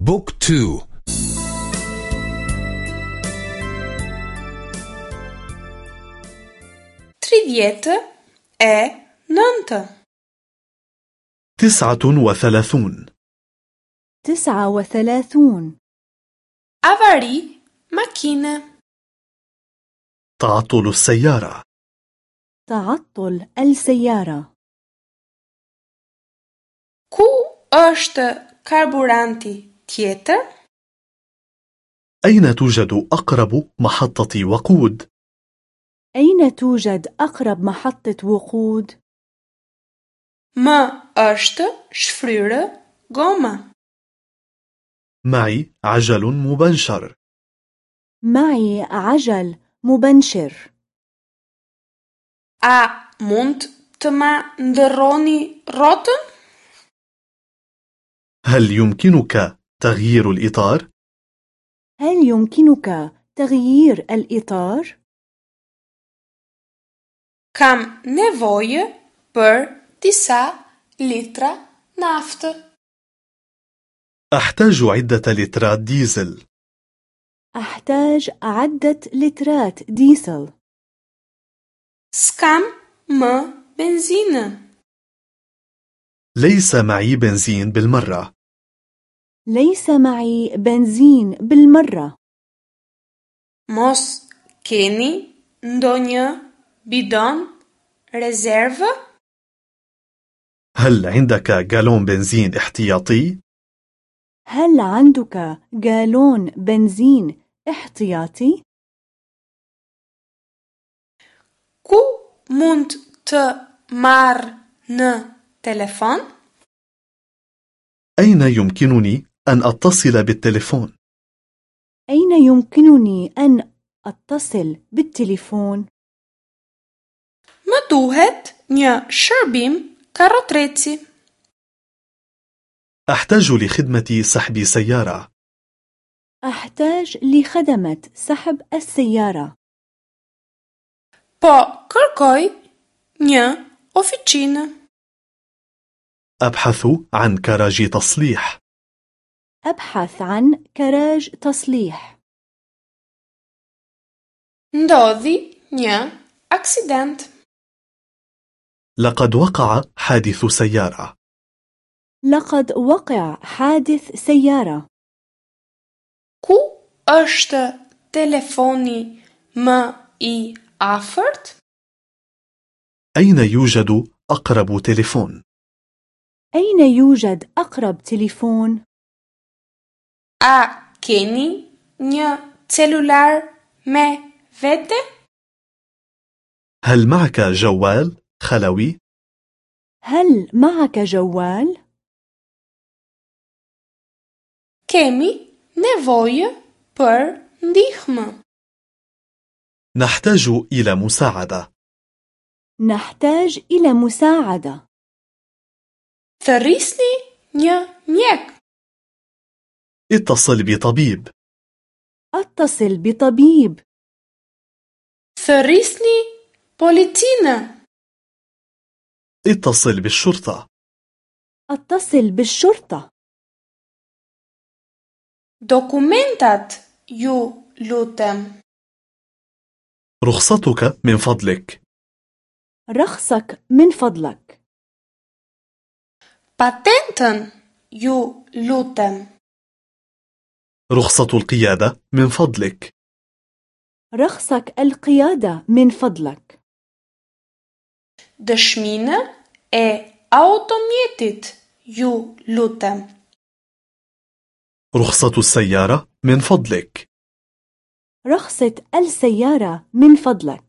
book two. Tridhjetë e nëntë تسعة وثلاثون. تسعة وثلاثون. Avari makine تعطل السيارة. تعطل السيارة. Ku është karburanti tjetër أين توجد أقرب محطة وقود؟ أين توجد أقرب محطة وقود؟ Më është shfryrë goma معي عجل مبنشر. معي عجل مبنشر. A mund të ma ndërroni rrotën هل يمكنك تغيير الإطار؟ هل يمكنك تغيير الإطار؟ Kam nevojë për disa litra naftë أحتاج عدة لترات ديزل. أحتاج عدة لترات ديزل. سكام ما بنزين ليس معي بنزين بالمرة. ليس معي بنزين بالمرة Mos keni ndonjë bidon rezervë? هل عندك جالون بنزين احتياطي؟ هل عندك جالون بنزين احتياطي؟ Ku mund të marr në telefon? أين يمكنني أن أتصل بالتليفون؟ أين يمكنني أن أتصل بالتليفون؟ Duhet një shërbim karrotreci. أحتاج لخدمة سحب سيارة أحتاج لخدمة سحب السيارة Po kërkoj një oficinë. أبحث عن كراج تصليح أبحث عن كراج تصليح Ndodhi një aksident. لقد وقع حادث سيارة لقد وقع حادث سيارة Ku është telefoni më i afërt? أين يوجد أقرب تليفون؟ أين يوجد أقرب تليفون؟ A keni një celular me vete? هل معك جوال خلوي؟ هل معك جوال؟ كمي نفوية بر نديخم نحتاج إلى مساعدة نحتاج إلى مساعدة تريسني نيا ميك اتصل بطبيب أتصل بطبيب Thërrisni policinë. اتصل بالشرطة أتصل بالشرطة Dokumentat ju lutem. رخصتك من فضلك رخصك من فضلك Patentën ju lutem. رخصة القيادة من فضلك. رخصك القيادة من فضلك. Dëshminë e automjetit ju lutem. رخصة السيارة من فضلك. رخصة السيارة من فضلك.